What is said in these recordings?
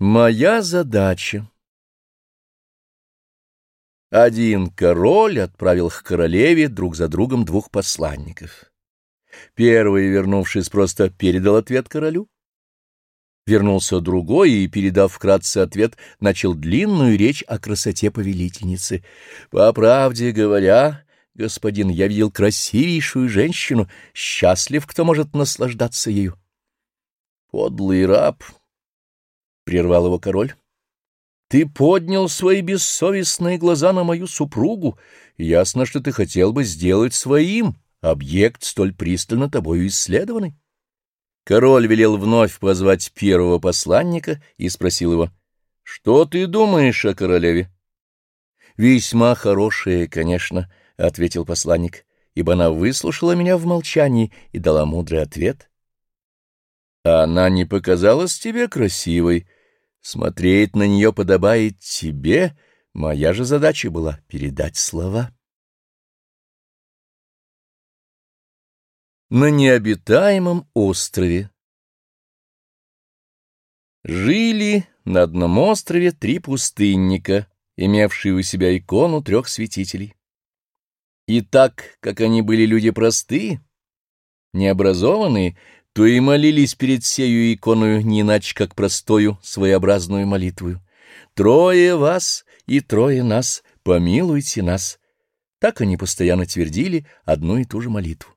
Моя задача Один король отправил к королеве друг за другом двух посланников. Первый, вернувшись, просто передал ответ королю. Вернулся другой и, передав вкратце ответ, начал длинную речь о красоте повелительницы. «По правде говоря, господин, я видел красивейшую женщину, счастлив, кто может наслаждаться ею». «Подлый раб!» Прервал его король. Ты поднял свои бессовестные глаза на мою супругу. Ясно, что ты хотел бы сделать своим объект, столь пристально тобою исследованный. Король велел вновь позвать первого посланника и спросил его, «Что ты думаешь о королеве?» «Весьма хорошая, конечно», — ответил посланник, ибо она выслушала меня в молчании и дала мудрый ответ. «А она не показалась тебе красивой?» Смотреть на нее подобает тебе, моя же задача была передать слова. На необитаемом острове Жили на одном острове три пустынника, имевшие у себя икону трех святителей. И так, как они были люди простые, необразованные, то и молились перед сею иконою не иначе, как простою своеобразную молитвою. «Трое вас и трое нас, помилуйте нас». Так они постоянно твердили одну и ту же молитву.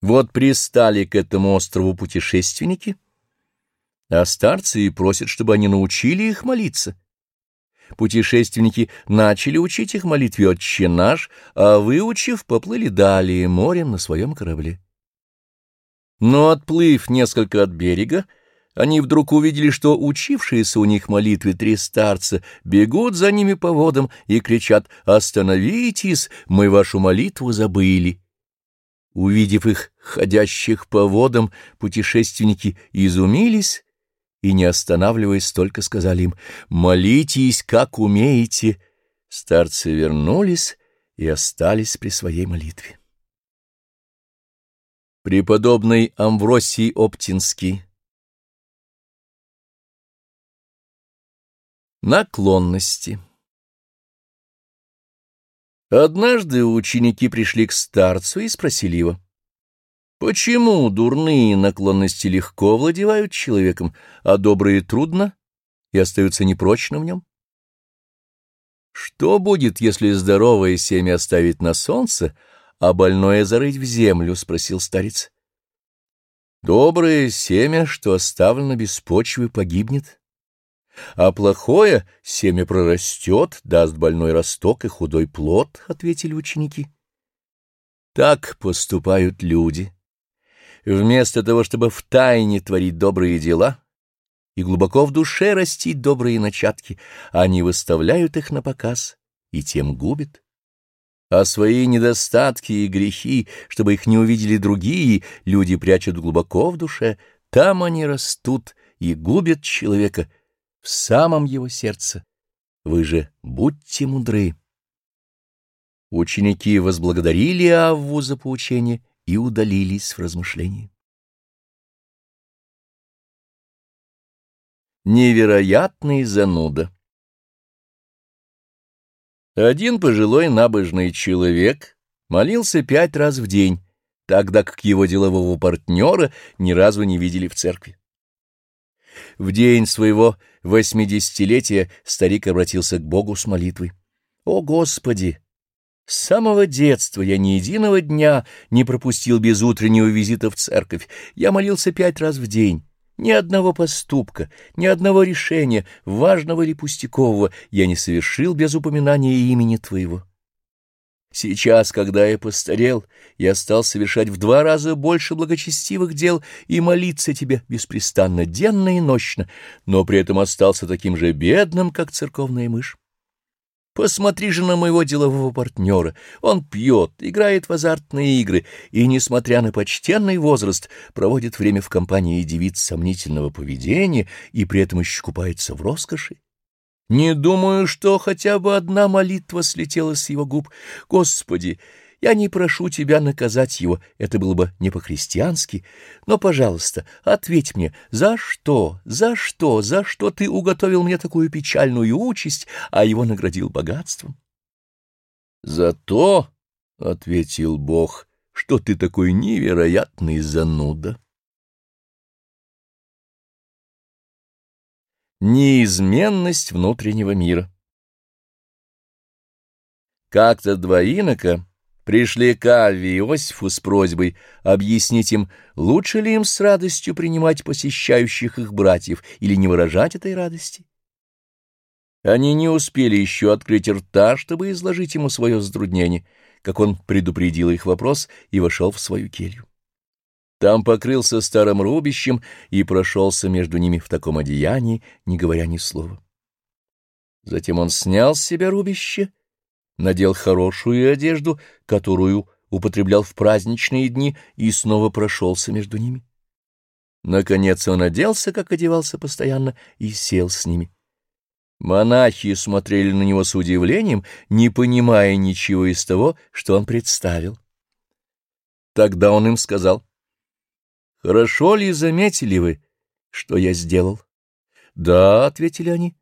Вот пристали к этому острову путешественники, а старцы и просят, чтобы они научили их молиться. Путешественники начали учить их молитве «Отче наш», а выучив, поплыли далее морем на своем корабле. Но, отплыв несколько от берега, они вдруг увидели, что учившиеся у них молитвы три старца бегут за ними по водам и кричат «Остановитесь, мы вашу молитву забыли». Увидев их, ходящих по водам, путешественники изумились и, не останавливаясь, только сказали им «Молитесь, как умеете». Старцы вернулись и остались при своей молитве. Преподобный Амвросий Оптинский Наклонности Однажды ученики пришли к старцу и спросили его, почему дурные наклонности легко владевают человеком, а добрые трудно и остаются непрочно в нем? Что будет, если здоровое семя оставить на солнце, а больное зарыть в землю? — спросил старец. — Доброе семя, что оставлено без почвы, погибнет, а плохое семя прорастет, даст больной росток и худой плод, — ответили ученики. Так поступают люди. Вместо того, чтобы втайне творить добрые дела и глубоко в душе растить добрые начатки, они выставляют их на показ и тем губят а свои недостатки и грехи, чтобы их не увидели другие, люди прячут глубоко в душе, там они растут и губят человека в самом его сердце. Вы же будьте мудры. Ученики возблагодарили Авву за поучение и удалились в размышлении. Невероятный зануда один пожилой набожный человек молился пять раз в день, тогда как его делового партнера ни разу не видели в церкви. В день своего восьмидесятилетия старик обратился к Богу с молитвой. «О, Господи! С самого детства я ни единого дня не пропустил без утреннего визита в церковь. Я молился пять раз в день». Ни одного поступка, ни одного решения, важного или пустякового, я не совершил без упоминания имени Твоего. Сейчас, когда я постарел, я стал совершать в два раза больше благочестивых дел и молиться Тебе беспрестанно, денно и нощно, но при этом остался таким же бедным, как церковная мышь. Посмотри же на моего делового партнера. Он пьет, играет в азартные игры и, несмотря на почтенный возраст, проводит время в компании девиц сомнительного поведения и при этом еще купается в роскоши. Не думаю, что хотя бы одна молитва слетела с его губ. Господи, Я не прошу тебя наказать его, это было бы не по-христиански, но, пожалуйста, ответь мне, за что, за что, за что ты уготовил мне такую печальную участь, а его наградил богатством? — За то, — ответил Бог, — что ты такой невероятный зануда. Неизменность внутреннего мира Как-то два инока пришли к Аве Иосифу с просьбой объяснить им, лучше ли им с радостью принимать посещающих их братьев или не выражать этой радости. Они не успели еще открыть рта, чтобы изложить ему свое затруднение, как он предупредил их вопрос и вошел в свою келью. Там покрылся старым рубищем и прошелся между ними в таком одеянии, не говоря ни слова. Затем он снял с себя рубище, надел хорошую одежду, которую употреблял в праздничные дни, и снова прошелся между ними. Наконец он оделся, как одевался постоянно, и сел с ними. Монахи смотрели на него с удивлением, не понимая ничего из того, что он представил. Тогда он им сказал — Хорошо ли заметили вы, что я сделал? Да, — ответили они.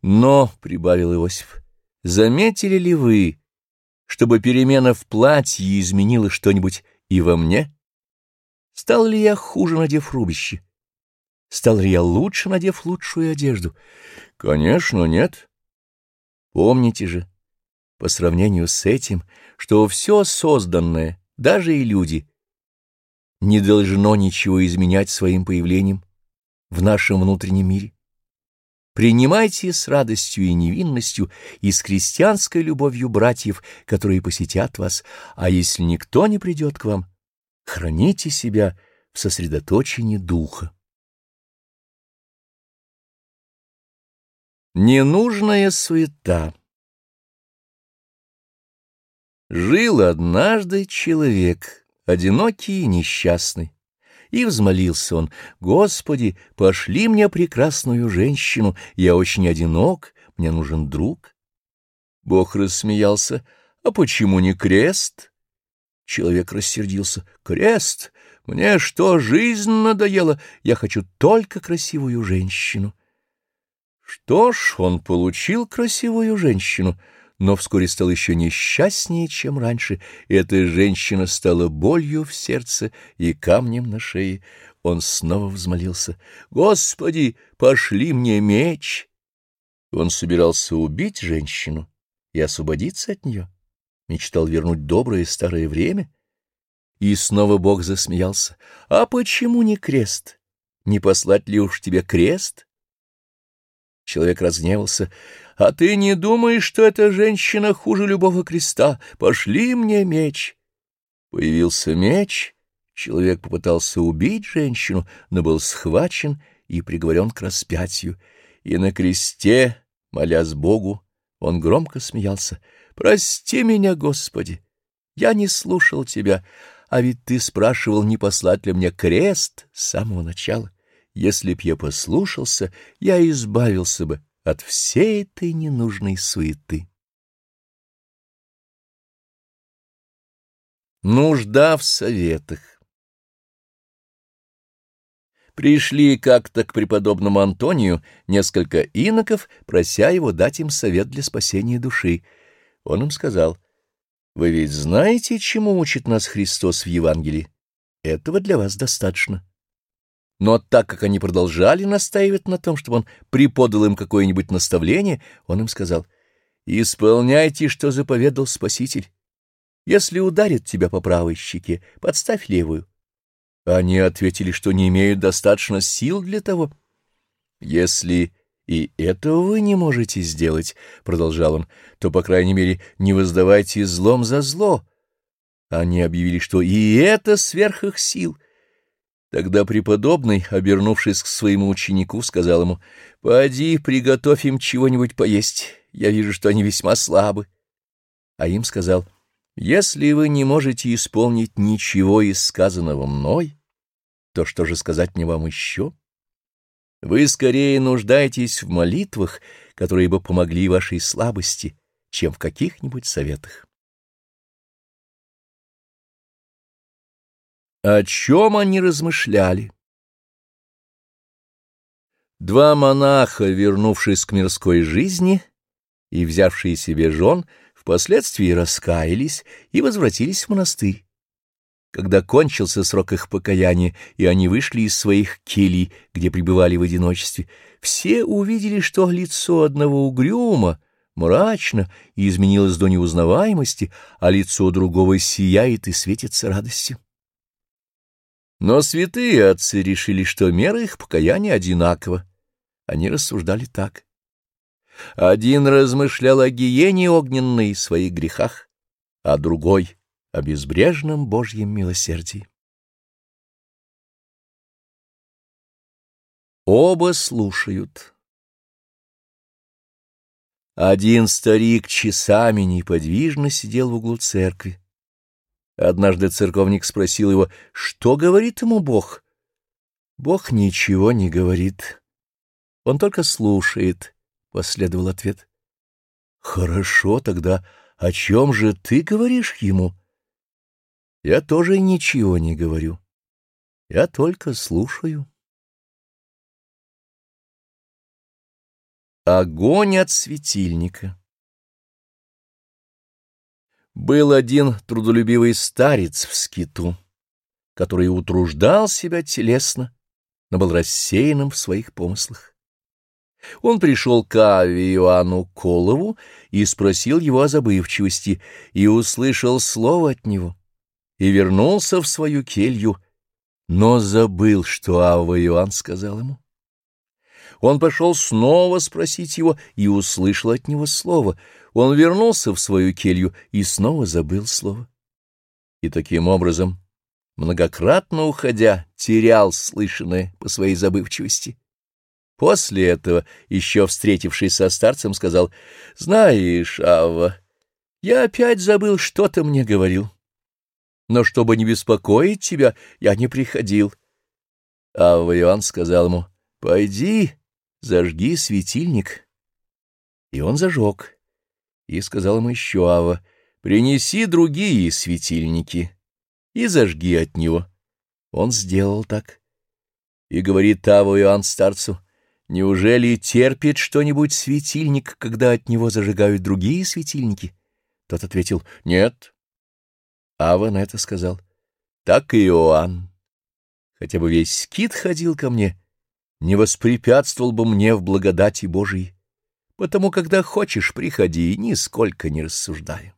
Но, — прибавил Иосиф, — заметили ли вы, чтобы перемена в платье изменила что-нибудь и во мне? Стал ли я хуже, надев рубище? Стал ли я лучше, надев лучшую одежду? Конечно, нет. Помните же, по сравнению с этим, что все созданное, даже и люди — не должно ничего изменять своим появлением в нашем внутреннем мире. Принимайте с радостью и невинностью и с христианской любовью братьев, которые посетят вас, а если никто не придет к вам, храните себя в сосредоточении духа. Ненужная суета Жил однажды человек — одинокий и несчастный. И взмолился он, «Господи, пошли мне прекрасную женщину, я очень одинок, мне нужен друг». Бог рассмеялся, «А почему не крест?» Человек рассердился, «Крест? Мне что, жизнь надоела? Я хочу только красивую женщину». Что ж, он получил красивую женщину — но вскоре стал еще несчастнее, чем раньше, и эта женщина стала болью в сердце и камнем на шее. Он снова взмолился, «Господи, пошли мне меч!» Он собирался убить женщину и освободиться от нее, мечтал вернуть доброе старое время. И снова Бог засмеялся, «А почему не крест? Не послать ли уж тебе крест?» Человек разгневался. «А ты не думаешь, что эта женщина хуже любого креста? Пошли мне меч!» Появился меч. Человек попытался убить женщину, но был схвачен и приговорен к распятию. И на кресте, молясь Богу, он громко смеялся. «Прости меня, Господи! Я не слушал тебя, а ведь ты спрашивал, не послать ли мне крест с самого начала». Если б я послушался, я избавился бы от всей этой ненужной суеты. Нужда в советах Пришли как-то к преподобному Антонию несколько иноков, прося его дать им совет для спасения души. Он им сказал, «Вы ведь знаете, чему учит нас Христос в Евангелии? Этого для вас достаточно». Но так как они продолжали настаивать на том, чтобы он преподал им какое-нибудь наставление, он им сказал, «Исполняйте, что заповедал Спаситель. Если ударит тебя по правой щеке, подставь левую». Они ответили, что не имеют достаточно сил для того. «Если и этого вы не можете сделать, — продолжал он, — то, по крайней мере, не воздавайте злом за зло». Они объявили, что и это сверх их сил — Тогда преподобный, обернувшись к своему ученику, сказал ему, «Поди, приготовь им чего-нибудь поесть, я вижу, что они весьма слабы». А им сказал, «Если вы не можете исполнить ничего из сказанного мной, то что же сказать мне вам еще? Вы скорее нуждаетесь в молитвах, которые бы помогли вашей слабости, чем в каких-нибудь советах». О чем они размышляли? Два монаха, вернувшись к мирской жизни и взявшие себе жен, впоследствии раскаялись и возвратились в монастырь. Когда кончился срок их покаяния, и они вышли из своих келий, где пребывали в одиночестве, все увидели, что лицо одного угрюмо, мрачно и изменилось до неузнаваемости, а лицо другого сияет и светится радостью. Но святые отцы решили, что мера их покаяния одинакова. Они рассуждали так. Один размышлял о гиене огненной своих грехах, а другой — о безбрежном Божьем милосердии. Оба слушают. Один старик часами неподвижно сидел в углу церкви. Однажды церковник спросил его, что говорит ему Бог. Бог ничего не говорит. Он только слушает, — последовал ответ. Хорошо, тогда о чем же ты говоришь ему? Я тоже ничего не говорю. Я только слушаю. Огонь от светильника был один трудолюбивый старец в скиту, который утруждал себя телесно, но был рассеянным в своих помыслах. Он пришел к Аве Иоанну Колову и спросил его о забывчивости, и услышал слово от него, и вернулся в свою келью, но забыл, что Авва Иоанн сказал ему. Он пошел снова спросить его и услышал от него слово. Он вернулся в свою келью и снова забыл слово. И таким образом, многократно уходя, терял слышанное по своей забывчивости. После этого, еще встретившись со старцем, сказал, «Знаешь, Авва, я опять забыл, что ты мне говорил. Но чтобы не беспокоить тебя, я не приходил». Авва Иоанн сказал ему, «Пойди, зажги светильник. И он зажег. И сказал ему еще Ава, принеси другие светильники и зажги от него. Он сделал так. И говорит Ава Иоанн старцу, неужели терпит что-нибудь светильник, когда от него зажигают другие светильники? Тот ответил, нет. Ава на это сказал, так и Иоанн. Хотя бы весь скит ходил ко мне, — не воспрепятствовал бы мне в благодати Божией, потому когда хочешь, приходи, нисколько не рассуждая.